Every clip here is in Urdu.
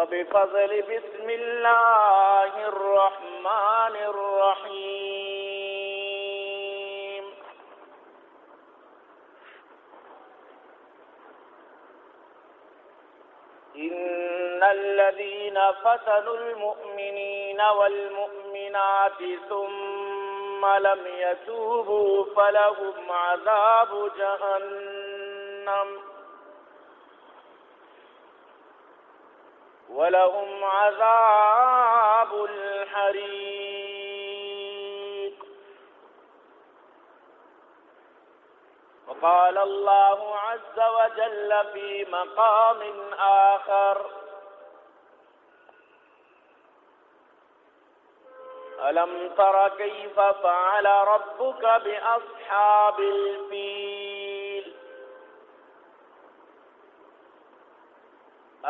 وبفضل بسم الله الرحمن الرحيم. إن الذين فتنوا المؤمنين والمؤمنات ثم لم يتوبوا فلهم عذاب جهنم. ولهم عذاب الحريق. وقال الله عز وجل في مقام آخر ألم تر كيف فعل ربك بأصحاب الفيل؟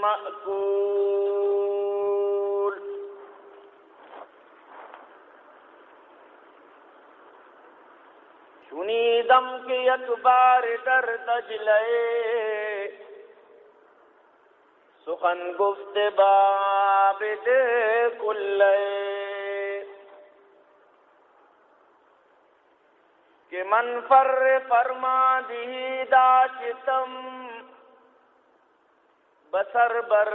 مأكول شنیدم کے یک بار در دجلے سخن گفت باب دے کلے۔ کہ من فر فرما دی داشتم بسر بر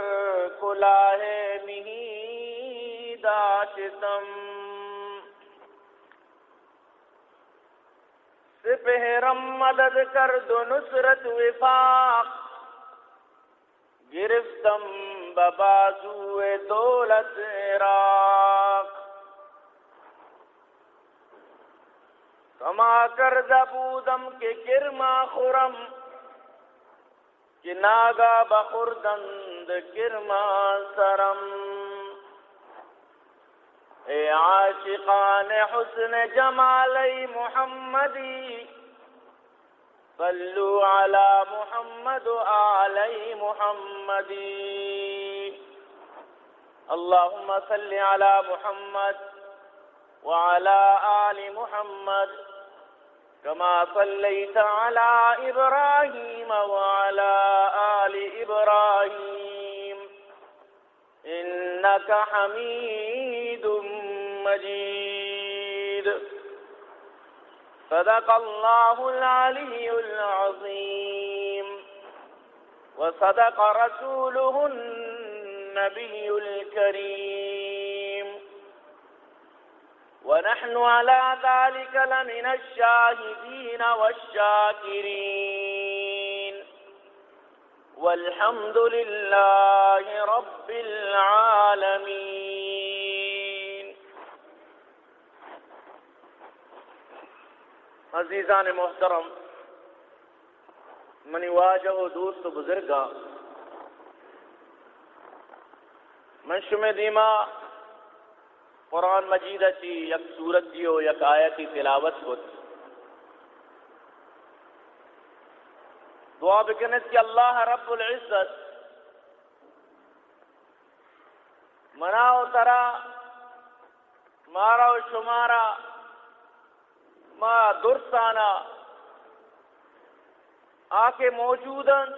کلاہ نہیں، داشتم۔ سپہرم مدد کر دو نصرت وفاق۔ گرفتم ببازو دولت عراق کما کر دبودم کے گرما خورم۔ کہ ناگا بخوردند گرما سرم. اے عاشقان حسن جمالی محمدی صلو علی محمد آلی محمدی. اللهم صل على محمد وعلى آل محمد. كما صليت على إبراهيم وعلى آل إبراهيم. إنك حميد مجيد. صدق الله العلي العظيم. وصدق رسوله النبي الكريم. ونحن على ذلك لمن الشاهدين والشاكرين. والحمد لله رب العالمين. عزیزان محترم منی واجہ و دوست بزرگا من شمع دیما قرآن مجید چی یک سورت جیو یک آیتی تلاوت کو دعا بکنت کہ اللہ رب العزت منا و ترا مارا و شمارا، ما درسانا، آکے موجودن،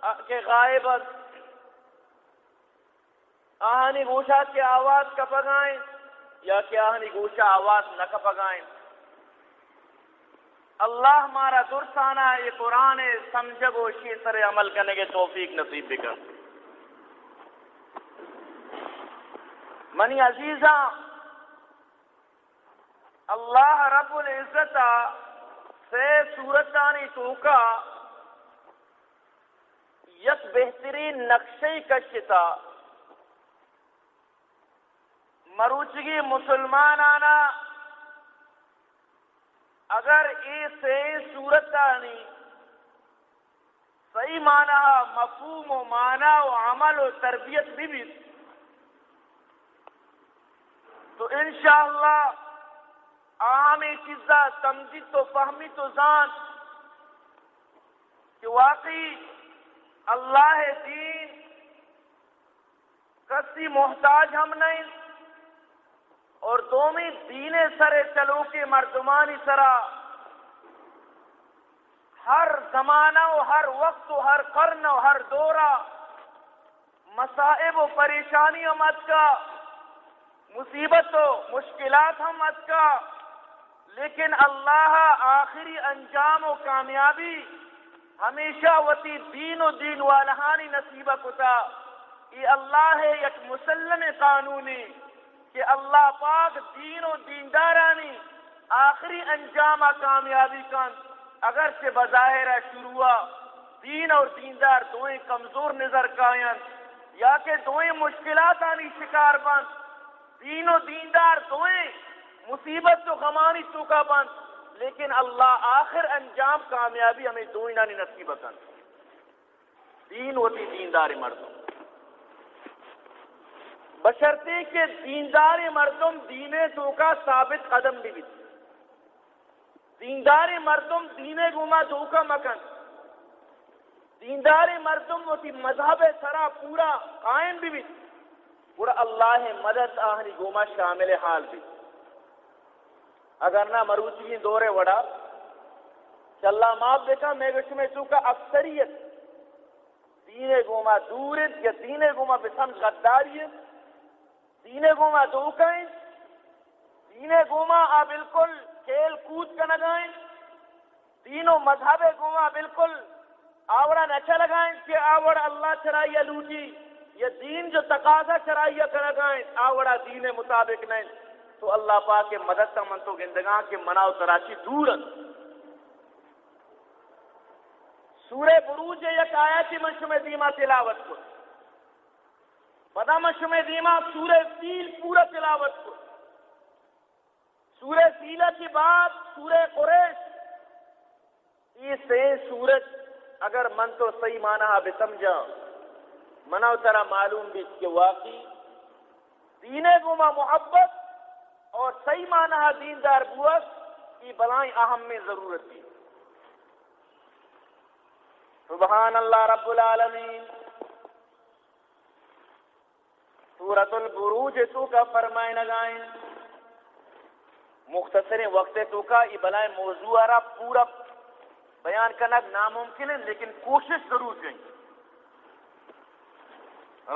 آکے غائبن، آہنی گوشا کی آواز کا پگائیں یا کہ آہنی گوشا آواز نہ کا پگائیں اللہ ہمارا درسانہ یہ قرآن سمجھ و سر عمل کرنے کے توفیق نصیب بھی کر۔ منی عزیزہ، اللہ رب العزت سے صورتانی تو کا یک بہترین نقشے کشتا۔ مروچگی مسلمان آنا اگر یہ صحیح صورت آنی صحیح معنی مفہوم و معنی و عمل و تربیت بھی بھی۔ تو انشاءاللہ، عام چیزا سمجھی تو، فہمی تو جان کہ واقعی اللہ دین کسی محتاج ہم نہیں۔ اور دومی دین سرے چلو کے مردمانی سرا۔ ہر زمانہ و ہر وقت و ہر قرن و ہر دورہ مسائب و پریشانی مت کا، مصیبت و مشکلات ہم مت کا، لیکن اللہ آخری انجام و کامیابی ہمیشہ وتی دین و دین والہانی نصیبہ کتا۔ یہ اللہ ہے یک مسلم قانونی۔ کہ اللہ پاک دین و دیندارانی آخری انجام کامیابی کن۔ اگر سے بظاہر ہے شروع دین اور دیندار دوئیں کمزور نظر کائن یا کہ دوئیں مشکلات آنی شکار بند دین و دیندار دوئیں مصیبت تو غمانی تو کا بند لیکن اللہ آخر انجام کامیابی ہمیں دوئیں نانی نصیب کن۔ دین ہوتی دیندار مردوں بشرتے کے دیندار مردم دین تو کا ثابت قدم بھی بھی دیندار مردم دین گما دو کا مکن۔ دیندار مردم وہ مذہب سرا پورا قائم بھی بھی پورا اللہ مدد آہنی گوما شامل حال بھی۔ اگر نہ مروچی دورے وڑا۔ چلا ماپ دیکھا میں گش میں چوکا اکثریت۔ دین گوما دورت یا دین گوما بسم غداریت دینے گوما دوکائیں دینے گوما آ بالکل کھیل کود کا نگائیں تینوں مذہب گوما بالکل آوڑا نچا اچھا لگائیں کہ آوڑ اللہ چرائیہ لوٹی، یہ دین جو تقاضا چرائیہ کر لگائیں، آوڑا دین مطابق نہیں۔ تو اللہ پاک کے مدد کا من تو گندگاں کے مناؤ تراشی دور سورہ بروج یک آیتی منشم دیمہ تلاوت کو۔ بدامشم دیما سورہ سیل پورا تلاوت کو۔ سورہ سیلا کے بعد سورہ قریش۔ یہ سے سورج اگر من تو صحیح مانا بے سمجھا۔ منا ترا معلوم بھی کہ واقعی۔ دین گما محبت اور صحیح مانا دیندار بوس، کی بلائیں اہم میں ضرورت تھی سبحان اللہ رب العالمین۔ سورت البروج تو کا فرمائے لگائیں۔ مختصر وقت تو کا یہ بلائے موضوع آ رہا پورا بیان کرنا ناممکن ہے، لیکن کوشش ضرور کریں۔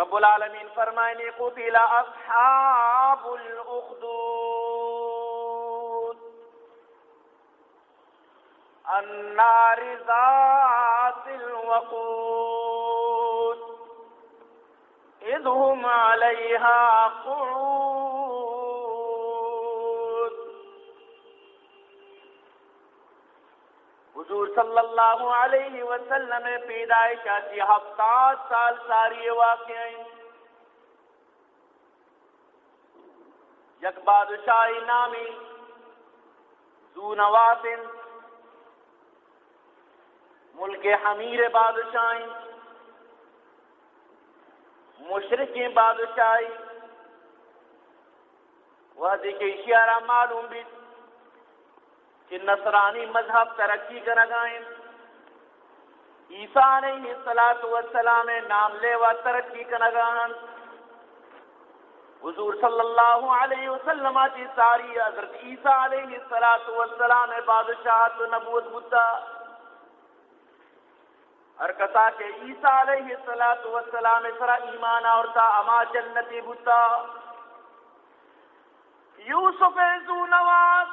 رب العالمین فرمائے، قتل اصحاب الاخدود النار ذات الوقود۔ إذ هم عليها قعود حضور صلی اللہ علیہ وسلم پیدائش آتی جی ہفتاد سال ساری واقعیں یک بادشاہی نامی ذو نواتن ملک حمیر بادشاہی۔ مشرق بادشاہی. وہ دیکھے اشارہ معلوم بھی کہ نصرانی مذہب ترقی کر گائیں عیسیٰ علیہ السلام نام لے و ترقی کر گان حضور صلی اللہ علیہ وسلم کی ساری حضرت عیسیٰ علیہ السلام بادشاہت و نبوت بتا ہر کتا کے عیسیٰ علیہ السلام والسلام سرا ایمان آورتا، اما جنتی بتا یوسف زو نواز،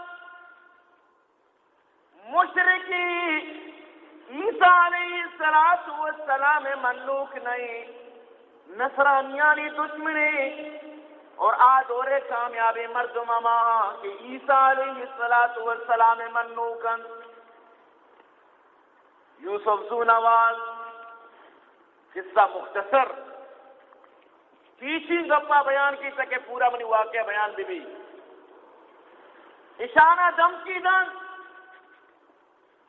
مشرقی عیسیٰ علیہ السلام منوک نہیں نصرانیانی دشمنی اور آج اور کامیاب مردم اما کہ عیسیٰ علیہ السلام منوکن یوسف زو نواز قصہ مختصر۔ پیچھی گپا بیان کی سکے پورا منی واقعہ بیان بھی بھی۔ اشانہ دم کی دن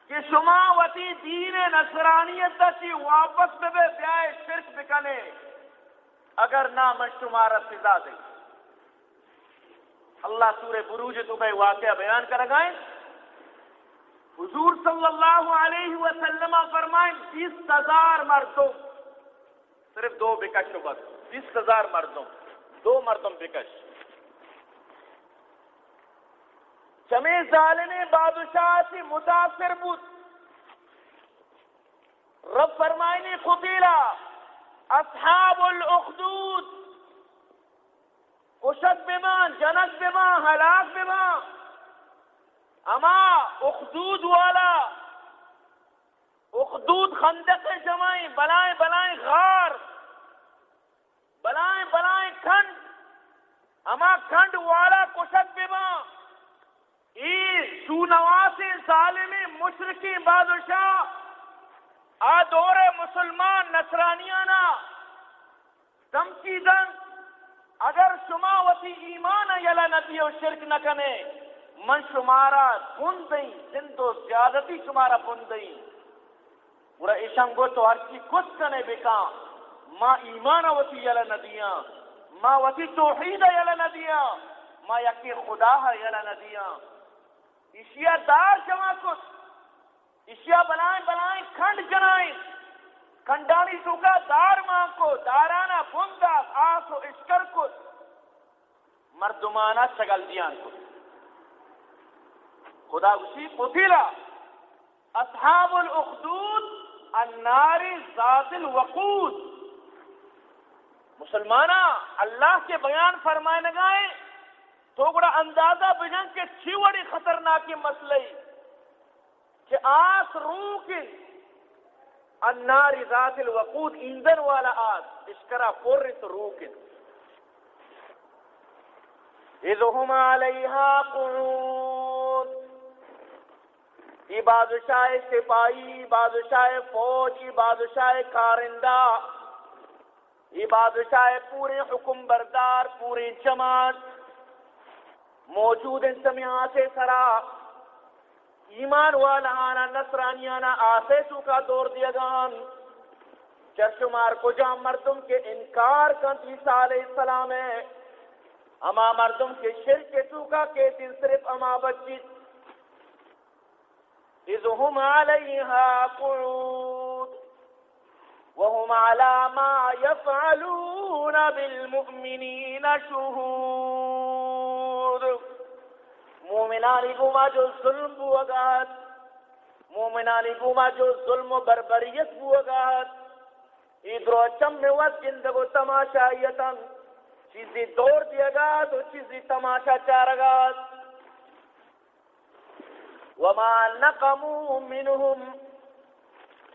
کہ شما وتی دین نصرانیت چی واپس بے بیائے شرک بکنے۔ اگر نہ من شمارا سزا دے۔ اللہ سورہ بروج تو بھائی واقعہ بیان کر گئے حضور صلی اللہ علیہ وسلم فرمائیں، بیس ہزار مردوں، صرف دو بکش بس بیس ہزار مردوں، دو مردم بکش۔ چمے ظالم بادشاہ سے متاثر بود۔ رب فرمائنی خبیلا اصحاب الاخدود، کشت بما جنک بما، ہلاک بما۔ اما اخدود والا، اخدود خندق جمائیں بلائیں بلائیں غار، بلائیں بلائیں کھنڈ، اما کھنڈ والا کشت بما، ای سونواس ظالم مشرقی بادشاہ، آ دور مسلمان نصرانیانا دمکی دن، اگر شما وتی ایمان یلا نبی و شرک نہ کنے من شمارا بن دئی زند و زیادتی شمارا بن دئی پورا اشنگو تو ہر کی کچھ کنے بکا ما ایمان وتی یلا ندیاں، ما وتی توحید یلا ندیاں، ما یکی خدا ہے یلا ندیاں۔ اشیا دار جمع کت اشیا بلائیں بلائیں کھنڈ جنائیں۔ کھنڈانی سوکا دار ماں کو، دارانا بندا آس و اشکر کت مردمانا چگل دیان کت خدا اسی قتلا اصحاب الاخدود، النار ذات الوقود. مسلمانہ، اللہ کے بیان فرمائے نگائیں تو بڑا اندازہ بجن کے چھی بڑی خطرناک مسئلہ کہ آس روح روکن النار ذات الوقود ایندن والا آس اشکرا فورت روکن اذہم علیہا قعود۔ بادشاہ سپاہی، بادشاہ فوج ای بادشاہ کارندہ ای بادشاہ پورے حکم بردار پوری جماعت موجود ان سرا۔ ایمان والا آنا نصرانیانا آسے تو کا دور دیا گان۔ چرشمار کو جام مردم کے انکار کن عیسیٰ علیہ السلام ہے۔ اما مردم کے شرک کے تو کا کہتی صرف اما بچی۔ اذ هم علیہا قعود وهم على ما يفعلون بالمؤمنين شهود. مومنانی گوما جو ظلم بوگات مومنانی گوما جو ظلم و بربریت بوگات ادھر چم میں وقت زندگو تماشائیتن چیزی دور دیا گا تو چیزی تماشا چارگات وما نقموا منهم.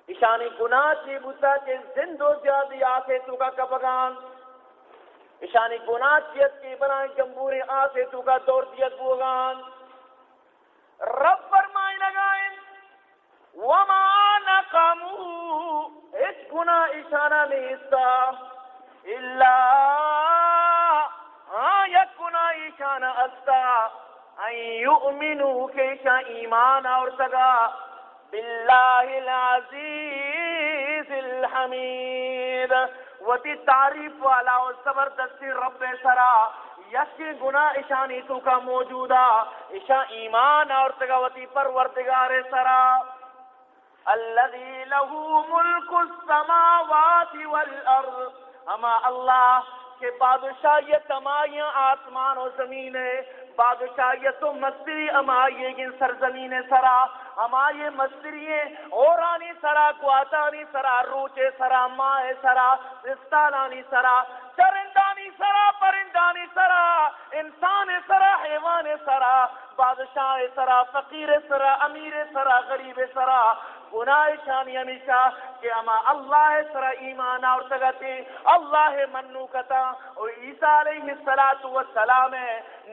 اشانی گناہ چی بوتا کہ زندو زیادی آسے تو کا کپگان. اشانی گناہ چیت کی بنائیں جمبوری آسے تو کا دور دیت بوگان. رب فرمائیں لگائیں، وما نقمو اس گناہ اشانہ نیستا اللہ ہاں یک گناہ اشانہ استا یؤمنو کہ ایمان اور سگا باللہ العزیز الحمید وتی تعریف والا و زبردستی رب سرا یکی گناہ اشانی تو کا موجودا اشا ایمان اور تگوتی پروردگار سرا الذي له ملك السماوات والارض اما اللہ کے بادشاہ یہ تمائیاں آسمان و زمین ہے بادشاہ یہ تو مستری اما یہ گن سرزمین سرا اما یہ مستری اورانی سرا، کواتانی سرا روچے سرا، ماہ سرا رستانانی سرا، چرندانی سرا، پرندانی سرا، انسان سرا، حیوان سرا، بادشاہ سرا، فقیر سرا، امیر سرا، غریب سرا گناہ شانی یعنی ہمیشہ کہ اما اللہ سرا ایمان اور تگتی اللہ منو کتا اور عیسیٰ علیہ السلام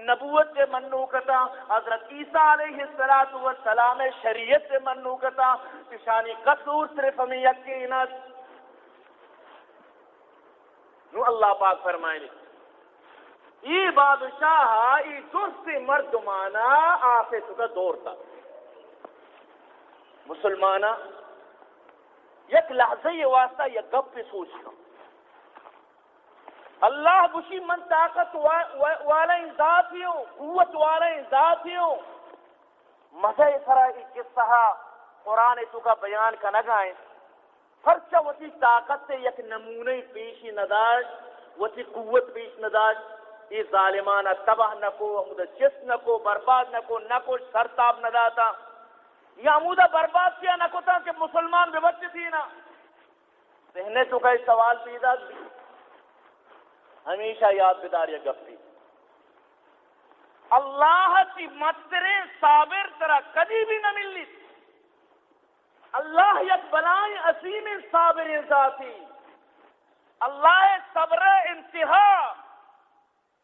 نبوت منو کتا حضرت عیسیٰ علیہ السلام شریعت منو کتا شانی قصور صرف ہمیں یقینت نو اللہ پاک فرمائے ای بادشاہ، ای درست مردمانا آفے کا دور تھا مسلمانا، یک لحظہ یہ واسطہ، یہ گپ پہ سوچ کا اللہ بشی من طاقت والا ذات ہی ہوں، قوت والا ذات ہی ہوں۔ مزہ سرا قصہ قرآن تو کا بیان کا نگائیں ہرچا وتی طاقت سے یک نمونے پیشی نداشت وتی قوت پیش نداشت یہ ظالمانہ تباہ نکو جس نکو برباد نکو نکو سرتاب نہ داتا۔ یا عمودہ برباد کیا، نہ کوتا کہ مسلمان بے تھی نا کہنے تو کا سوال پیدا بھی۔ ہمیشہ یاد بدار یا گپی۔ اللہ کی مسترے صابر طرح کدی بھی نہ ملنی۔ اللہ یک بلائیں عظیم صابر ذاتی۔ اللہ صبر انتہا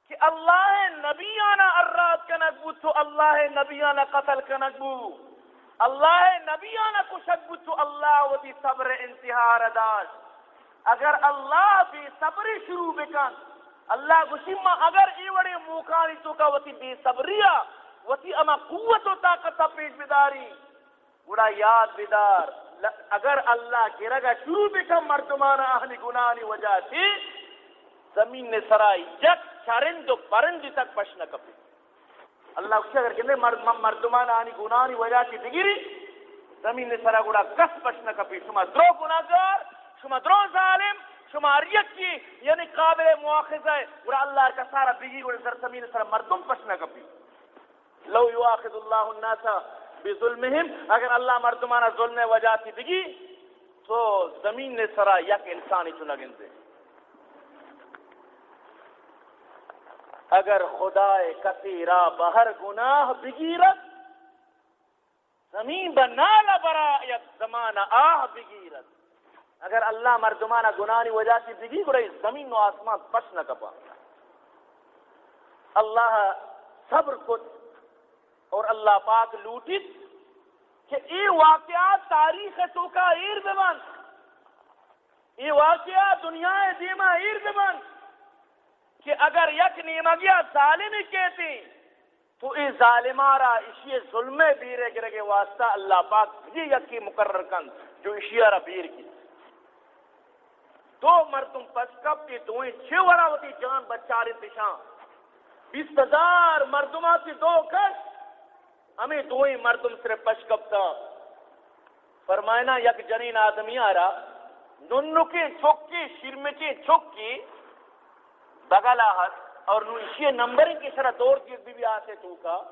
کہ اللہ نبیانہ اراد کا نقبو تو اللہ نبیانہ قتل کا نقبو اللہ نبیانہ کشکبو تو اللہ وی صبر انتہا رداش اگر اللہ بھی صبر شروع بکن، اللہ گشیمہ اگر ایوڑے موکانی تو کا وتی بے صبریہ، وتی اما قوت و طاقت پیش بداری۔ بڑا یاد بیدار اگر اللہ گرا گا شروع بکم مردمان اہلی گناہی وجہ تھی، زمین نے سرائی یک چرند و پرند تک پش نہ کپی اللہ اکشا اگر کہنے مردمان اہلی گناہی وجہ تھی بگیری، زمین نے سرا گڑا کس پش کپی؟ شما درو گناہگار، شما درو ظالم، شما ریت کی یعنی قابل مواخذ ہے۔ گڑا اللہ کا سارا بگی گڑا سر زمین سرا مردم پش کپی۔ لو یواخذ اللہ الناس بظلمہم۔ اگر اللہ مردمانہ ظلم وجہ تھی دگی تو زمین نے سرا یک انسانی چنا گندے۔ اگر خدا کثیرہ بہر گناہ بگیرت، زمین بنالا برا یک زمانہ آہ بگیرت۔ اگر اللہ مردمانہ گناہ نہیں وجہ سے بگی گرے زمین و آسمان پش نہ کپا۔ اللہ صبر کت اور اللہ پاک لوٹت کہ یہ واقعات تاریخ تو کا ایر بمن یہ واقعات دنیا دیما ایر بمن کہ اگر یک نیمگیا ظالمی کہتی، تو یہ ظالمارا اسی ظلم بیرے گرے کے واسطہ اللہ پاک بھی یکی مقرر کن، جو اشیارہ بیر کی۔ دو مردم پس کب کی دوئیں چھ وراوتی جان بچار انتشان بیس ہزار مردماتی دو کش ہمیں دوئی مردم صرف پشکبتا فرمائنا یک جنین آدمی آرا ننو کے چھوکی شرمچے چھوکی بگلا اور نوشی نمبرنگ کی سرہ دور کی بھی بھی آتے تو کا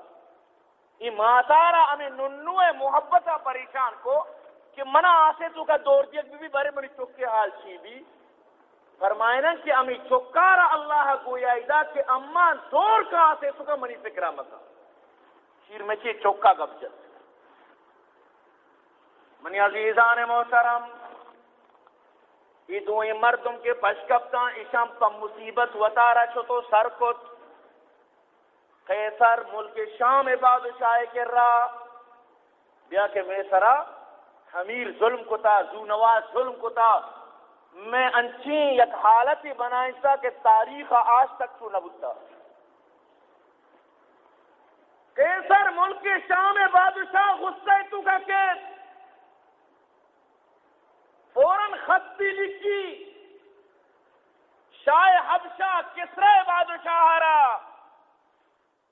یہ ماتارا ہمیں ننو محبتا پریشان کو کہ منا آسے تو کا دور دیکھ بھی بھی بارے منی چوکے حال چی بھی۔ فرمائنا کہ ہمیں چوکارا اللہ گویا ادا کہ امان دور کا آسے تو کا منی فکرہ مکہ شیر میں چی چوکا گبجت منی عزیزان محترم ای دوئی مردم کے پشکبتا ایشام پا مصیبت وطارا چھو تو سر کت۔ قیسر ملک شام بادشاہ کے را بیا کہ میں سرا حمیر ظلم کتا زونواز ظلم کتا۔ میں انچین یک حالتی بنائیں سا کہ تاریخ آج تک تو نبتا کیسر ملک شام بادشاہ، غصہ تو کا کیس فوراً خط بھی لکھی۔ شاہ حبشہ کسرے بادشاہ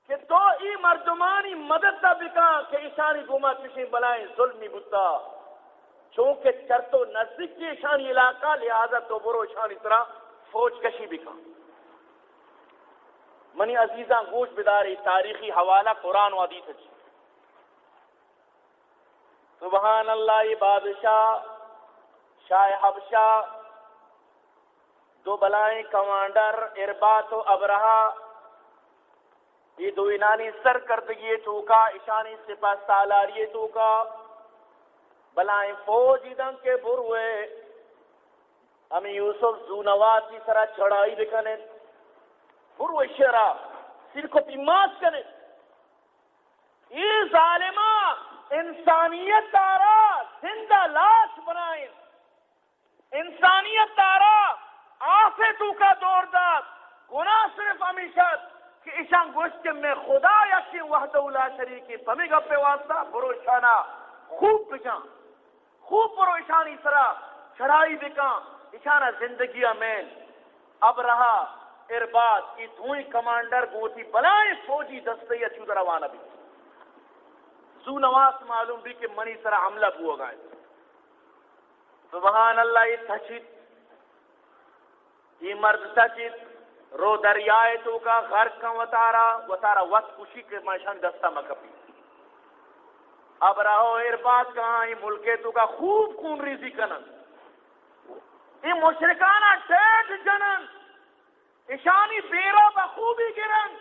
کہ تو ای مردمانی مدد تا بکا کہ ایشانی گوما کسی بلائیں ظلمی بتا۔ چونکہ چرتو نزدیک کی ایشانی علاقہ، لہذا تو برو ایشانی طرح فوج کشی بکا۔ منی عزیزاں گوش بداری، تاریخی حوالہ قرآن و حدیث اچھی سبحان اللہ، یہ بادشاہ شاہ حبشہ، دو بلائیں کمانڈر اربات و ابرہا، یہ دو انانی سرکردگی چوکا اشانی سپاہ سالاری چوکا بلائیں فوج ادن کے بر ہوئے۔ ہمیں یوسف زونوات کی طرح چڑھائی بکنے بر ہوئے شرا سر کو پیماس کرنے۔ یہ ظالمہ انسانیت دارا زندہ لاش بنائیں۔ انسانیت دارا آفے تو کا دور داد گناہ صرف ہمیشہ کہ اشان گوشت میں خدا یقین وحدہ لا شریکی پمی گپے واسطہ برو بروشانا خوب بجان، خوب پروشانی سرا چڑھائی بکا اشانہ زندگی میں اب رہا ارباد کی دھوئی کمانڈر گوتی بلائیں فوجی دستے یا اچھو روانہ بھی۔ زو نواز معلوم بھی کہ منی سرا حملہ بھو گئے سبحان اللہ یہ تھچت یہ مرد تھچت رو دریائے تو کا غرق کا وطارا وطارا وقت کشی کے مشان دستہ مکبی اب رہو ارباد کہاں، یہ ملکے تو کا خوب خون ریزی کنن۔ یہ مشرکانہ ٹیٹ جنن۔ اشانی بیرا بخوبی گرن۔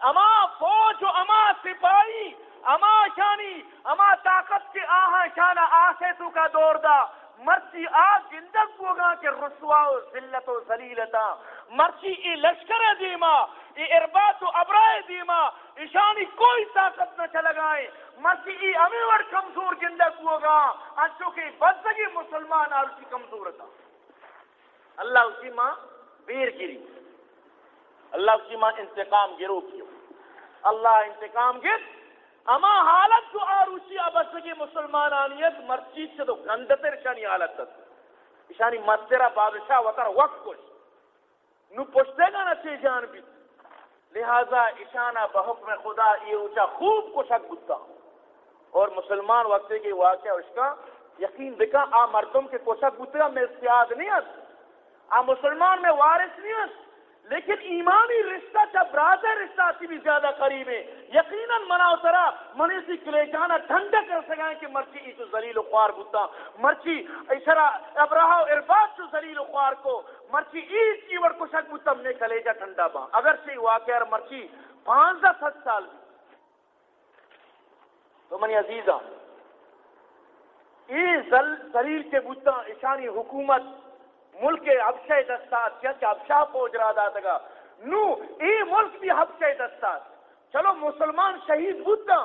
اما فوج و اما سپاہی اما شانی، اما طاقت کے آہاں شانہ آسے تو کا دور دا۔ مرچی آگ زندگ گوگا کے رسوا و ذلت و ذلیلتا۔ مرچی ای لشکر دیما، ای اربات و ابرائے دیما۔ ایشانی کوئی طاقت نہ چلگائیں مرچی ای امیور کمزور زندگ گوگا انچو کہ بزدگی مسلمان آرچی کمزور تھا۔ اللہ اسی ماں بیر گری۔ اللہ اسی ماں انتقام گرو کیو۔ اللہ انتقام گر اما حالت تو آروچی آبستگی مسلمان آنیت مرچیت سے تو گندتر شانی حالت تک شانی مسترہ بادشاہ وطر وقت کش۔ نو پشتے گا نا چی جان بھی۔ لہذا اشانہ بحکم خدا یہ اوچا خوب کشک بودتا۔ اور مسلمان وقت کے واقعہ اس کا یقین بکا، آ مردم کے کشک بودتا، میں استعاد نہیں ہے آ مسلمان میں وارث نہیں ہے لیکن ایمانی رشتہ چا برادر رشتہ سی بھی زیادہ قریب ہے۔ یقیناً منا اترا منی سی کلیجانا ٹھنڈا کر سکائیں کہ مرچی ای تو ذلیل و خوار بوتا۔ مرچی ایسرا ابراہ و ارباد تو ذلیل و خوار کو مرچی ای چیور کو شک بوتا میں کلیجا ٹھنڈا با۔ اگر سے واقع مرچی پانزہ ست سال بھی۔ تو منی عزیزہ ای ذلیل کے بوتا اشانی حکومت ملک حبشہ دستات چل کہ حبشہ فوج را داتا گا۔ نو، ای ملک بھی حبشہ دستات۔ چلو، مسلمان شہید بودتا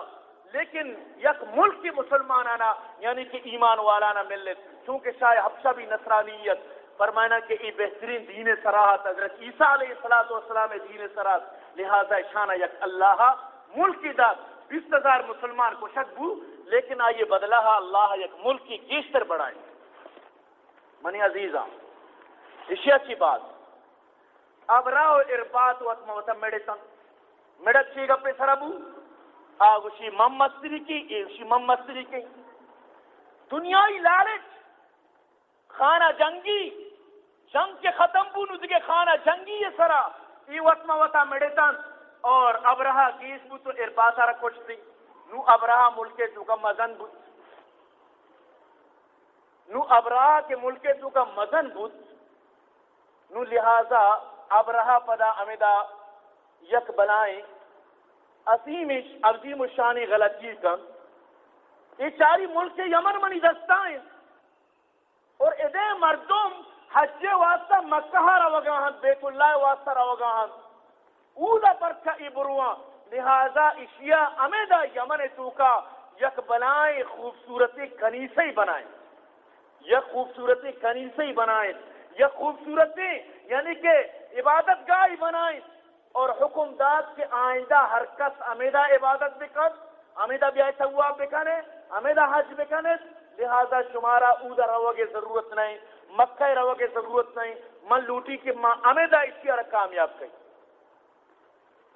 لیکن یک ملک کی مسلمان آنا یعنی کہ ایمان والا والانا ملت چونکہ شاہ حبشہ بھی نصرانیت۔ فرمائنا کہ ای بہترین دین سراحت، حضرت عیسیٰ علیہ السلام والسلام دین سراحت۔ لہذا شانہ یک اللہ ملک کی داد بیس ہزار مسلمان کو شک بو، لیکن آئیے بدلہ، اللہ یک ملک کی گیشتر بڑھائیں منی عزیزہ اسی اچھی بات اب راو اربات و اتما وطا میڑے تا میڑا چی گا پہ سرابو آگو شی محمد سری کی شی محمد سری کی دنیای لالچ خانہ جنگی جنگ کے ختم بو نو دکے خانہ جنگی یہ سرا ای وطما وطا میڑے تا اور اب رہا کیس بو تو ارباتا را کچھ دی نو اب رہا ملکے تو کا مزن بود نو اب رہا کے ملکے تو کا مزن بود نو لہذا اب رہا پدا امدا یک بلائیں عظیم عظیم الشانی غلطی کن۔ یہ چاری ملک کے یمن منی دستائیں۔ اور ادے مردم حج واسطہ مکہ روگاہن بیت اللہ واسطہ روگاہن اودا برکہ ابروان لہذا اشیاء امیدہ یمن توکا یک بلائیں خوبصورتی کنیسے ہی بنائیں یک خوبصورتی کنیسے ہی بنائیں یا خوبصورتی یعنی کہ عبادت گاہ بنائیں۔ اور حکم داد کے آئندہ ہر کس امیدہ عبادت بکن امیدہ بھی ایسا ہوا بکنے امیدہ حج بکنے، لہذا شمارا اودا رو کے ضرورت نہیں، مکہ رو کے ضرورت نہیں، من لوٹی کہ ماں امیدہ اس کی ارک کامیاب کئی۔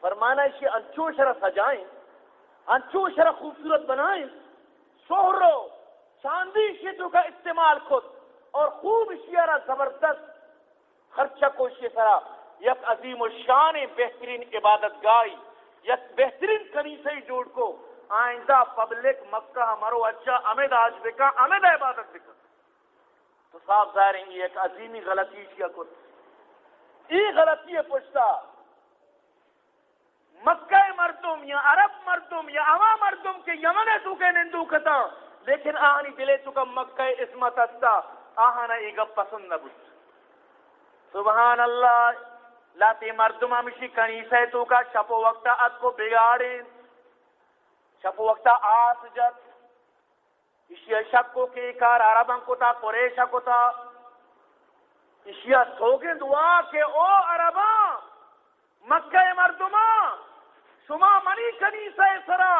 فرمانا اسی انچو شرح سجائیں، انچو شرح خوبصورت بنائیں، سہرو، چاندی شیتو کا استعمال خود۔ اور خوب شیارہ زبردست خرچہ کو سرا یک عظیم الشان بہترین عبادت گائی یک بہترین کنیسے جوڑ کو۔ آئندہ پبلک مکہ مرو اچھا امید آج بکا امید عبادت بکا۔ تو صاف ظاہر ہیں، یہ ایک عظیمی غلطی کیا کچھ یہ غلطی ہے پوچھتا مکہ مردم یا عرب مردم یا عوا مردم کے یمن تو کے نندو کتا۔ لیکن آہنی دلے تو کا مکہ اسمت استا آہانا ایگا پسند نبود. سبحان اللہ، لاتی مردم ہمشی کنیسے تو کا شپو وقتا ات کو بگاڑیں شپو وقتا آس جت. اشیا شکو کی کار عربان کو تا قریشا کو تا. اشیا سوگیں دعا کہ او عربان مکہ مردمان شما منی کنیسہ سرا.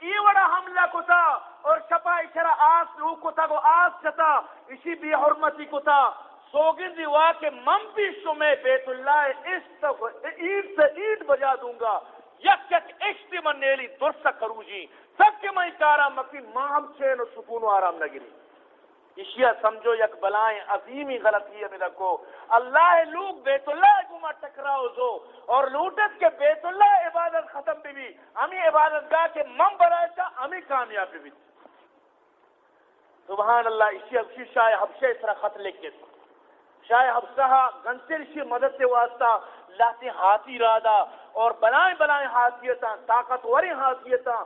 ای وڑا حملہ کتا اور شپا اشرا آس رو کتا گو آس چتا اسی بھی حرمتی کتا۔ سوگن دیوا کہ من بھی شمے بیت اللہ اس عید سے عید بجا دوں گا۔ یک یک اشتی من نیلی درست کرو جی۔ سب کے میں کارا مکی ماں ہم چین و سکون و آرام نگری اشیاء سمجھو یک بلائیں عظیمی غلطی ہے میرا کو۔ اللہ لوگ بیت اللہ گما ٹکراؤ زو اور لوٹت کے بیت اللہ عبادت ختم بھی بھی۔ ہمیں عبادت گاہ کے من برائے تھا ہمیں کامیاب بھی۔ سبحان اللہ، اسی افشی شاہ حبشہ اس طرح خط لکھ کے شاہ حبشہ گنسر شی مدد سے واسطہ لاتے ہاتھی رادا اور بلائیں بلائیں حاثیتاں طاقتوری حاثیتاں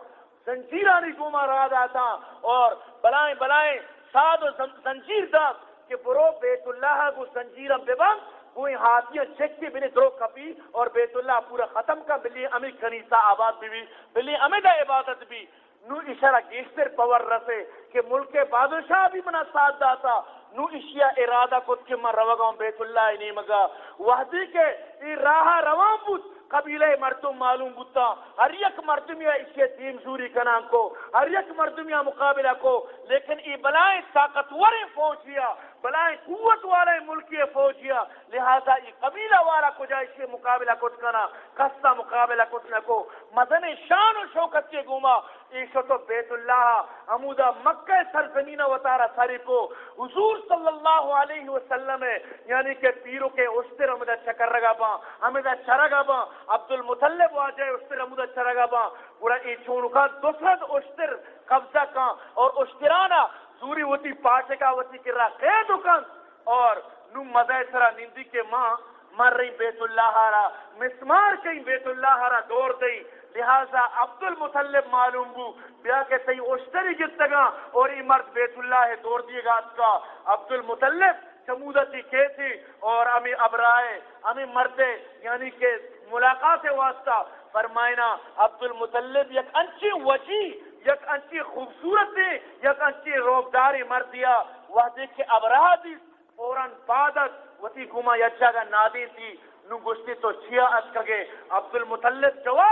زنجیرانی گوما رادا تھا اور بلائیں بلائیں ساد و زنجیر دا کہ برو بیت اللہ کو زنجیرم ببند کوئی ہاتھیاں چکتی بلی درو کپی اور بیت اللہ پورا ختم کا، بلی امی کنیسہ آباد بھی بلی امی دا عبادت بھی۔ نو اشارہ گیشتر پور رسے کہ ملک بادشاہ بھی منا ساتھ داتا، نو اشیا ارادہ کت کے من روگاں بیت اللہ نیمگا وحدی کے ای راہ روان بود، قبیلہ مردم معلوم بودتا۔ ہر یک مردمیا اسے تیم زوری کنان کو، ہر یک مردمیا مقابلہ کو، لیکن ای بلائیں طاقتور فوجیا، بلائیں قوت والے ملکی فوجیا۔ لہذا ای قبیلہ والا کو جائے اسے مقابلہ کت کنا کستا مقابلہ کت نکو۔ مدن شان و شوکت کے گوما۔ ایشتو بیت اللہ عمودہ مکہ سرزمین و تارا ساری کو حضور صلی اللہ علیہ وسلم ہے یعنی کہ پیرو کے اشتر ہمیں چکر رگا با ہمیں چرگا با عبد المطلب آ واجہ اشتر ہمیں چرگا با پورا ای چونکا دوسرد اشتر قبضہ کا اور اشترانا زوری ہوتی پاٹے کا ہوتی کرا قید کن اور نو مزہ سرا نندی کے ماں، مر رہی بیت اللہ ہارا مسمار کہیں بیت اللہ ہارا دور دئی لہذا عبد المطلب معلوم بو، بیا کہ تی اشتری گتگا اور ای مرد بیت اللہ ہے دور دیے گا اس کا۔ عبد المطلب چمودتی کے تھی؟ اور امی ابرائے امی مردے یعنی کہ ملاقات واسطہ فرمائنا عبد المطلب یک انچی وجی، یک انچی خوبصورت دی یک انچی روبداری مرد دیا وہ دیکھ کے ابراہ دی فوراں بعدت وتی گما یچا گا نادی تھی، نو گشتی تو چیا اس کگے۔ عبد المطلب جواب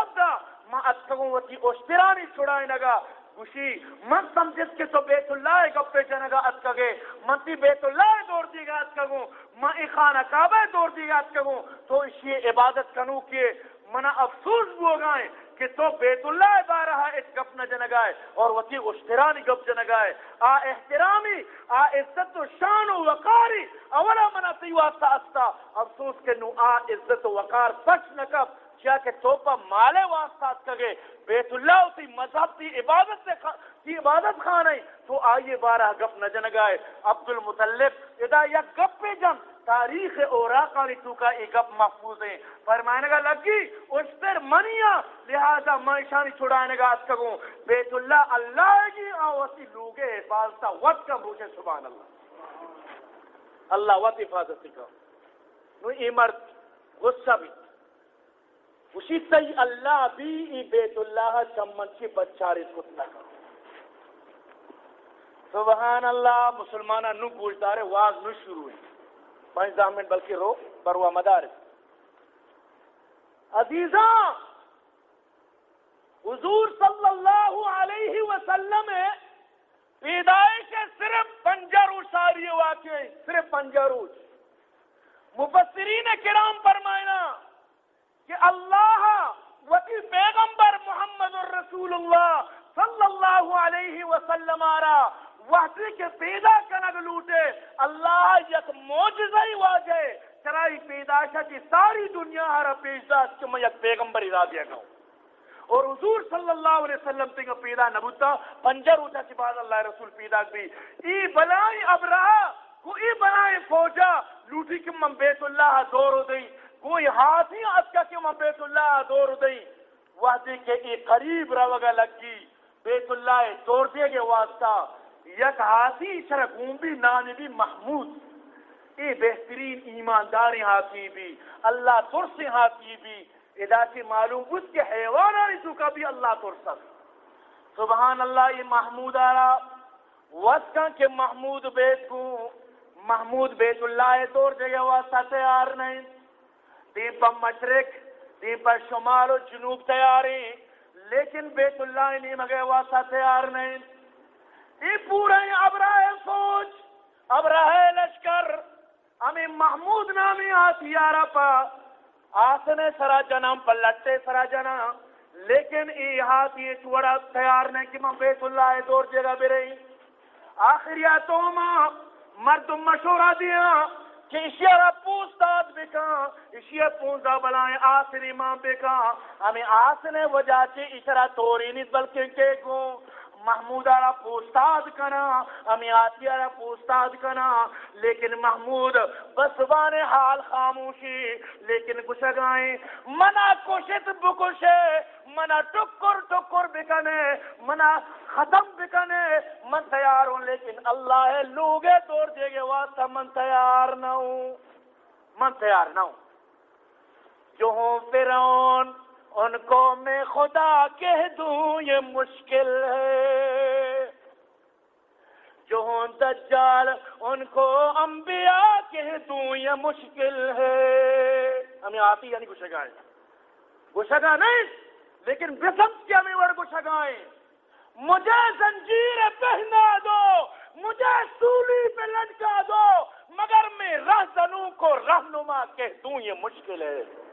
دا ما وتی اوشترانی چھڑائے نگا۔ گوشی من سمجھت کے تو بیت اللہ گپے جنگا اتکگے من تی بیت اللہ دور دی گا ات اتکگوں من ای خانہ کعبہ دور دی گا ات اتکگوں تو اسی عبادت کنو کیے منا افسوس بو گائیں کہ تو بیت اللہ بارہ اس گپ نہ جنگائے۔ اور وتی اشترانی گپ جنگائے۔ آ احترامی، آ عزت و شان و وقاری۔ اولا منا تی واسطہ استا افسوس کے نو آ عزت و وقار سچ نکب کیا کہ توپا مالے واسطات کگے بیت اللہ تی مذہب تی عبادت سے تی عبادت خان ہے۔ تو آئیے بارہ گپ نہ جنگائے۔ عبد المطلب ادا یک گپ پہ جن تاریخ اوراقانی تو کا ایک گپ محفوظ ہے فرمائنے گا لگی، اس پر منیا لہذا مائشانی چھڑانے گا اس کگوں بیت اللہ اللہ جی آواسی لوگے حفاظتا وقت کا بوچھے سبحان اللہ۔ اللہ وقت حفاظت کا نو ای مرد، غصہ بھی۔ اسی تی اللہ بھی بیت اللہ چمن کی بچاری کتنا کرو۔ سبحان اللہ، مسلمانہ نو بولتا رہے، واز نو شروع ہے پانچ دہ منٹ بلکہ رو، بروا مدارس۔ عزیزاں حضور صلی اللہ علیہ وسلم پیدائش صرف پنجروش ساری واقع صرف پنجروش مفسرین کرام فرمائنا کہ اللہ وتی پیغمبر محمد الرسول اللہ صلی اللہ علیہ وسلم آرا، وحدی کے پیدا کنگ لوٹے، اللہ یک موجزہ ہی واجہ، چرائی پیداشا کی ساری دنیا ہر پیش دا کہ میں یک پیغمبر ارا دیا گا اور حضور صلی اللہ علیہ وسلم تنگ پیدا نبوتا پنجر اٹھا چی بعد اللہ رسول پیدا بھی ای بلائی اب رہا کوئی بنائے فوجا، لوٹی کہ من بیت اللہ دور دئی کوئی ہاتھی اتکا کہ من بیت اللہ دور دئی۔ وحدی کہ ای قریب روگا لگی۔ بیت اللہ دور دے گے واسطہ۔ یک ہاتھی شرح گومبی نانی بھی محمود۔ اے بہترین ایمانداری ہاتھی بھی۔ اللہ ترس ہاتھی بھی۔ ادا سے معلوم اس کے حیوان آنی تو کبھی اللہ ترسک سبحان اللہ، یہ محمود آرا وسکا کہ محمود بیت کو محمود بیت اللہ دور جگہ واسطہ تیار نہیں۔ دین پر مشرق دین پر شمال و جنوب تیاری، لیکن بیت اللہ نہیں مگے واسطہ تیار نہیں۔ یہ پورا ابراہ سوچ ابراہ لشکر ہمیں محمود نامی آسیارہ پا آسنے سرا جنم پر لٹے سرا جنم لیکن ای ہاتھ یہ چوڑا تیار نہیں کہ میں بیت اللہ دور جگہ بھی رہی۔ آخریاتوں ماں مردم مشورہ دیا۔ کہ اشیارہ پوستاد بکا اشیارہ پونزہ بلائیں آسنی ماں بکا ہمیں آسنے وجہ چی اشارہ توری نہیں، بلکہ کے کو محمود آرہ پوستاد کنا امیاتی آرہ پوستاد کنا۔ لیکن محمود بسوان حال خاموشی، لیکن کشگائیں منا کشت بکشے، منا ٹکر ٹکر بکنے، منا ختم بکنے، من تیار ہوں، لیکن اللہ ہے لوگے دور دے گے، واسطہ من تیار نہ ہوں۔ من تیار نہ ہوں۔ جو ہوں فرعون ان کو میں خدا کہہ دوں، یہ مشکل ہے۔ جو ہوں دجال ان کو انبیاء کہہ دوں، یہ مشکل ہے۔ ہمیں آتی یعنی گشگائیں؟ گشگا نہیں، لیکن بسم کیا میں ور گشگائیں۔ مجھے زنجیر پہنا دو، مجھے سولی پہ لٹکا دو، مگر میں رہزنوں کو رہنما کہہ دوں، یہ مشکل ہے۔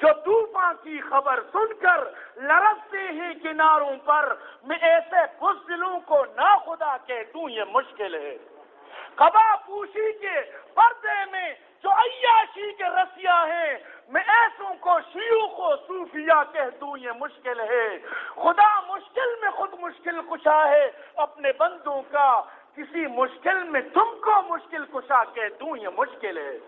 جو طوفان کی خبر سن کر لرزتے ہیں کناروں پر، میں ایسے بزدلوں کو نا خدا کہہ دوں، یہ مشکل ہے۔ قبا پوشی کے پردے میں جو عیاشی کے رسیا ہیں، میں ایسوں کو شیوخ و صوفیہ کہہ دوں، یہ مشکل ہے۔ خدا مشکل میں خود مشکل کشا ہے، اپنے بندوں کا کسی مشکل میں تم کو مشکل کشا کہہ دوں، یہ مشکل ہے۔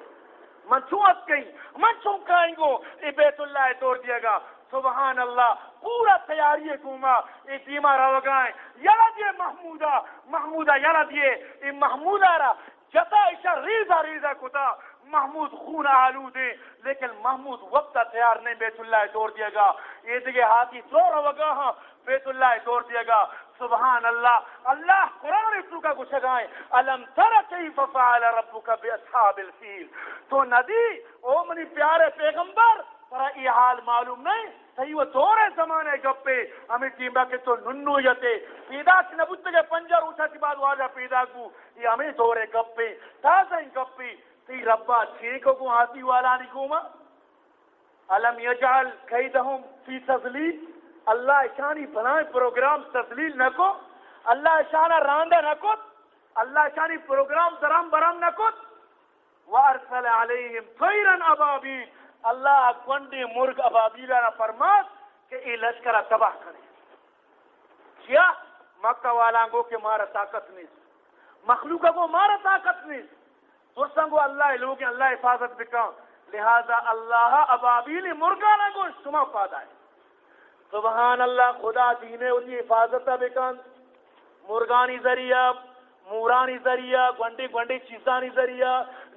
من چوت گئی من چونکائیں گو ای بیت اللہ توڑ دیا گا۔ سبحان اللہ، پورا تیاری گوما۔ ای دیما روگائیں یلا دیے محمودہ محمودہ یلا دیے ای محمودہ را۔ جتا اشا ریزا ریزا کتا۔ محمود خون آلو دے، لیکن محمود وقت تیار نہیں بیت اللہ توڑ دیا گا۔ یہ دیگے ہاتھی سو روگا ہاں۔ بیت اللہ توڑ دیا گا۔ سبحان اللہ۔ اللہ قرآن اس کا کچھ گائیں الم تر کیف فعل ربک باصحاب الفیل۔ تو ندی او منی پیارے پیغمبر پر یہ حال معلوم نہیں۔ صحیح وہ دورے زمانے گپے ہمیں ٹیمبا کے تو ننو یتے۔ پیدا کی نبوت کے پنجر اوچھا کی بعد واجہ پیدا کو۔ یہ ہمیں دورے گپے تازہ گپے تی ربا چھیکو کو ہاتھی والا نہیں کوما علم یجعل قیدہم فی تذلیل۔ اللہ شانی بنائے پروگرام تذلیل نہ کو، اللہ شانہ راندہ نہ کو، اللہ شانی پروگرام درام برام نہ کو۔ وارسل علیہم طیرن ابابیل اللہ گونڈی مرگ ابابیلہ نہ فرماس کہ ای لشکرہ تباہ کرے کیا؟ مکہ والا گو کہ مارا طاقت نہیں۔ مخلوقہ کو مارا طاقت نہیں۔ سنگو اللہ لوگ اللہ حفاظت بکا لہذا اللہ ابابیل مرگانا کو شما پادا ہے سبحان اللہ، خدا دینے اسی حفاظت بکن مرگانی ذریعہ، مورانی ذریعہ گنڈی گنڈی چیزانی ذریعہ۔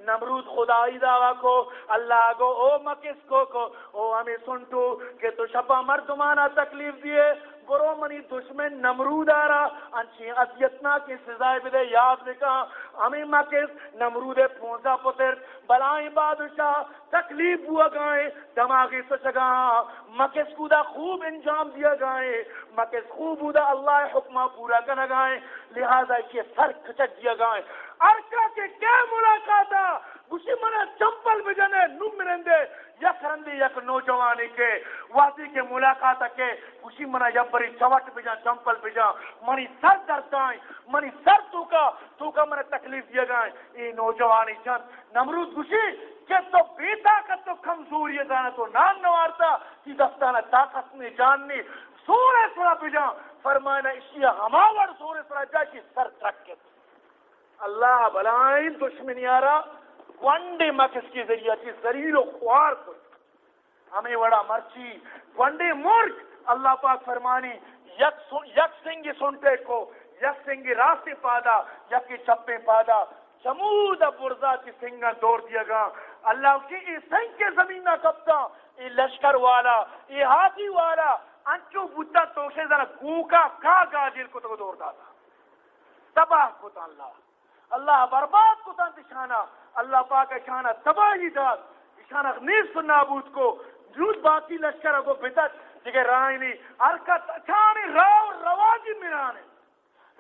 نمرود خدای دعویٰ کو اللہ کو او مکس کو کو، او ہمیں سنٹو کہ تو شپا مردمانہ تکلیف دیے برو منی دشمن نمرود آرا انچی عذیتنا کی سزائے بدے یاد بکا ہمیں مکس نمرود پونزا پتر۔ بلائیں بادشاہ، تکلیف ہوا گائیں دماغی سچگا۔ مکس کو دا خوب انجام دیا گائیں مکس خوب ہوا، اللہ حکمہ پورا کرنا گائیں لہذا اسے سر کچک دیا گائیں ارکا کے کیا ملاقاتا گوشی منا چمپل بجنے نم مرندے یک رندی، یک نوجوانی کے واضی کے، ملاقات کے گوشی منا یا بری چوٹ بجان چمپل بجان منی سر دردائیں منی سر تو کا تو منا تکلیف دیا گائیں یہ نوجوانی چند نمرود گوشی، کہ تو بے طاقت تو کمزوری دانا تو نان نوارتا کی دفتانا طاقت میں جاننی سورے سورا بجان فرمائنا اسی ہماور سورے سورا جا کی سر ترک کے اللہ بلائیں دشمنیارا ونڈے مکس کی ذریعہ چی زلیل و خوار کو ہمیں وڑا مرچی ونڈے مرگ اللہ پاک فرمانی یک یک سنگی سنٹے کو یک سنگی راستے پادا یکی چپے پادا چمود برزا کی سنگا دور دیا گا اللہ کی ای سنگ کے زمین نہ کبتا ای لشکر والا ای ہاتھی والا انچو بودتا توشے ذرا گوکا کا گاجل کو تو دور دادا تباہ کو تا اللہ اللہ برباد کو تا دشانا اللہ پاک اشانا تباہی داد اشانا نیس نابود کو جود باقی لشکر کو بتت دیگه رائنی حرکت چانی راو رواجی میرانه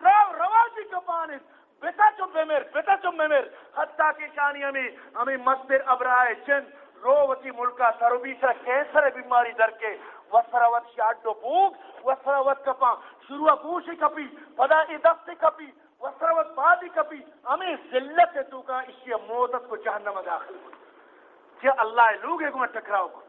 راو رواجی کپانه بتا چو بمر بتا چو بمر حتی کہ شانی ہمیں ہمیں مستر ابرائے چن، رووتی ملکا سروبی کیسر بیماری در کے، وسروت شاڈو بوگ وسروت کپا شروع گوشی کپی، پدا ای دستی کپی وسروت بادی کپی ہمیں ذلت تو کا اسی موتت کو جہنم داخل کیا جی اللہ لوگے کو ٹکراؤ کو۔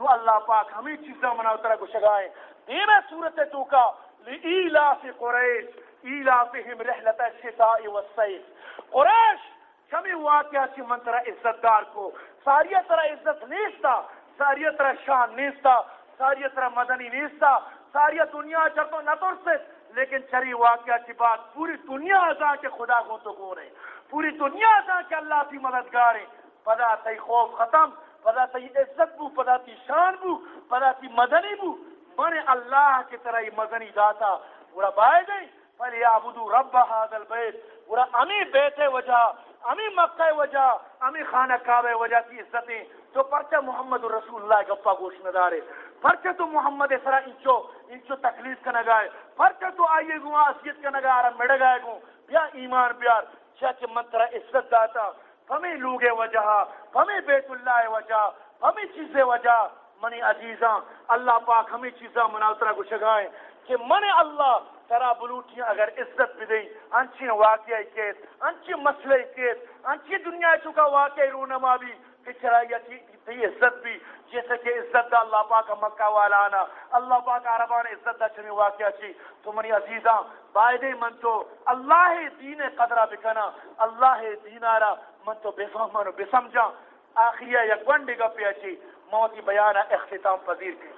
نو اللہ پاک ہمیں چیزاں منا اترا کو شگائیں دینا صورت تو کا لإلاف قریش ایلافهم رحلت الشتاء والصيف۔ قریش کمی واقعہ چی من ترہ عزت دار کو۔ ساریہ ترہ عزت نیستا ساریہ ترہ شان نیستا ساریہ ترہ مدنی نیستا ساریہ دنیا چرتو نتر سے لیکن چری واقعہ چی بات پوری دنیا ازا کے خدا کو تو گو رہے پوری دنیا ازا کے اللہ تی مددگاریں پدا تی خوف ختم پدا تی عزت بو پدا تی شان بو پدا تی مدنی بو۔ من اللہ کی طرح مدنی داتا ورا بائے گئی۔ فلیعبدو رب هذا البیت ورا امی بیت وجہ، امی مکہ وجہ، امی خانہ کعبہ وجہ کی عزتیں تو پرچہ محمد رسول اللہ گپا گوش ندارے۔ پرچہ تو محمد سرا انچو انچو تکلیف کا نگائے پرچہ تو آئیے گو، آسیت کا نگارا مڑ گائے گو۔ بیا ایمان بیار چاچے منترہ عزت داتا۔ ہمیں لوگے وجہ، ہمیں بیت اللہ وجہ، ہمیں چیزیں وجہ۔ منی عزیزاں، اللہ پاک ہمیں چیزاں مناظرہ کو شگائیں کہ من اللہ ترا بلوٹیاں اگر عزت بھی دیں۔ انچی واقعہ کیت انچی مسئلہ کیت انچی دنیا چکا واقعہ رونما بھی، کہ چرائی تھی عزت بھی۔ جیسے کہ عزت دا اللہ پاک مکہ والا آنا اللہ پاک عربان عزت دا چمی واقعہ چی۔ تو منی عزیزاں بائدے من تو اللہ دین قدرہ بکنا اللہ دینارا من تو بے فہمان و بے سمجھا آخریہ یک ونڈی گا پیچی موتی بیانہ اختتام پذیر کے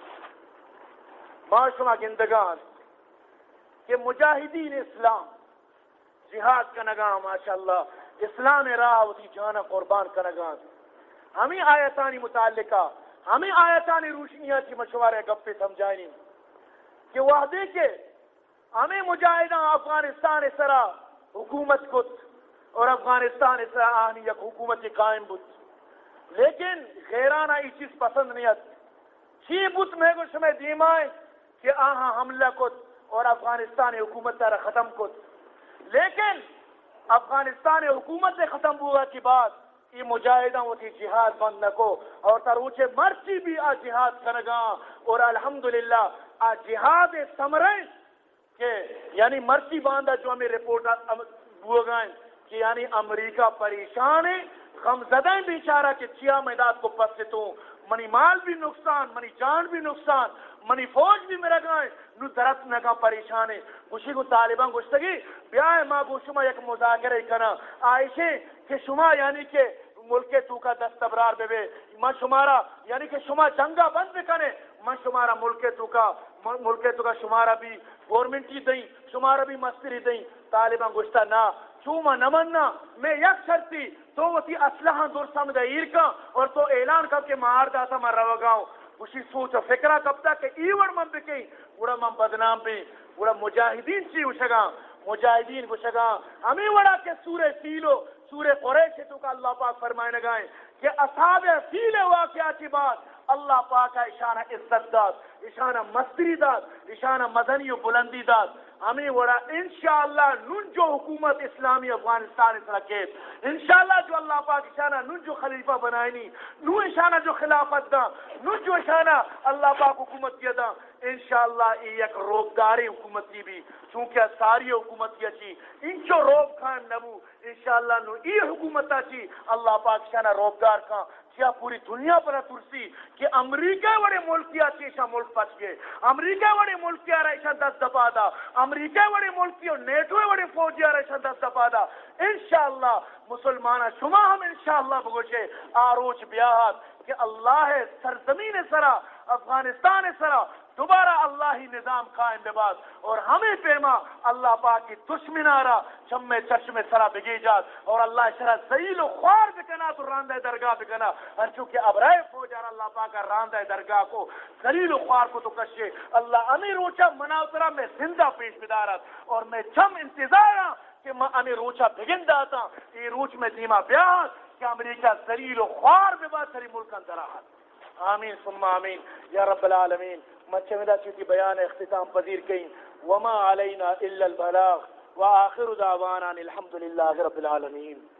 معاشمہ گندگان، کہ مجاہدین اسلام جہاد کا نگاہ ماشاءاللہ، اسلام راہ اسی جانا قربان کا نگاہ ہمیں آیتانی متعلقہ ہمیں آیتانی روشنیاں کی مشورہ گپے سمجھائیں کہ وحدے کے ہمیں مجاہدہ افغانستان سرا حکومت کت اور افغانستان اس طرح آنی یک حکومت قائم بود لیکن غیرانہ یہ چیز پسند نہیں آتی۔ چی بود میں گوش میں دیمائیں کہ آہاں حملہ کت اور افغانستان حکومت تارا ختم کت۔ لیکن افغانستان حکومت سے ختم ہوا کی بات یہ مجاہدہ وہ جہاد بند نکو اور تروچے مرچی بھی آ جہاد کرگا اور الحمدللہ آ جہاد سمریں کہ یعنی مرچی باندھا جو ہمیں رپورٹ بو گائیں کہ یعنی امریکہ پریشان ہے۔ غم زدہ بیچارہ کہ چیا میداد کو پس تو۔ منی مال بھی نقصان، منی جان بھی نقصان، منی فوج بھی میرا گائے نو درست نگا پریشان ہے۔ گوشی کو طالبان گوشتگی بیائے ماں گوشما یک مذاکرہ کنا۔ آئیشے کہ شما یعنی کہ ملک تو کا دستبرار بے بے۔ من شمارا یعنی کہ شما جنگا بند بکنے۔ من شمارا ملک تو کا ملک تو کا شمارا بھی گورنمنٹی دیں، شمارا بھی مستری دیں۔ طالبان گوشتا نا چوما نمنا میں یک شرطی، تو وہ تی اسلحہ دور سمجھا ایرکا اور تو اعلان کر کے مار داتا میں روگاؤں اسی سوچ و فکرہ کب تک کہ ایوڑ من بکی بڑا من بدنام بھی بڑا مجاہدین چی اچھگا مجاہدین اچھگا ہمیں وڑا کے سورہ سیلو سورہ قریش تو کا اللہ پاک فرمائے لگائے کہ اصحاب فیل واقعہ کی بات اللہ پاک کا اشانہ عزت داد اشانہ مستری داد اشانہ مدنی و بلندی داد۔ ہمیں وڑا انشاءاللہ نن جو حکومت اسلامی افغانستان اس رکھت انشاءاللہ جو اللہ پاک اشانہ نن جو خلیفہ بنائنی، نو اشانہ جو خلافت دا نن جو اشانہ اللہ پاک حکومت کیا دا۔ انشاءاللہ ای یک روبداری حکومتی بھی، چونکہ ساری حکومتی اچھی۔ انچو روب خان نبو، انشاءاللہ نو ای حکومتا چی اللہ پاک شانہ روبدار کان کیا پوری دنیا پر ترسی کہ امریکہ وڑے ملکیا چیشا ملک پچ گئے۔ امریکہ وڑے ملکیا رہا دس دفا دا امریکہ وڑے ملکی اور نیٹو وڑے فوجیا رہا دس دفا دا انشاءاللہ مسلمان شما ہم انشاءاللہ بگوشے۔ آروچ بیاہات کہ اللہ سرزمین سرا، افغانستان سرا دوبارہ اللہ ہی نظام قائم بے اور ہمیں پیما اللہ پاک کی دشمن آرہ چمے چشمے سرا بگی جات اور اللہ شرح زیل و خوار بکنا تو راندہ درگاہ بکنا اور چونکہ اب رائے ہو جانا اللہ پاک کا راندہ درگاہ کو زلیل و خوار کو تو کشے۔ اللہ امی روچا مناظرہ میں زندہ پیش بدارت اور میں چم انتظار ہوں کہ میں امی روچا بگن داتا۔ یہ روچ میں دیما بیاہت کہ امریکہ زلیل و خوار بے بعد سری ملک اندر آمین، ثم آمین. یا رب العالمین مچمدہ چیتی بیان اختتام پذیر کہیں وما علینا الا البلاغ. وآخر دعوانا الحمد لله رب العالمين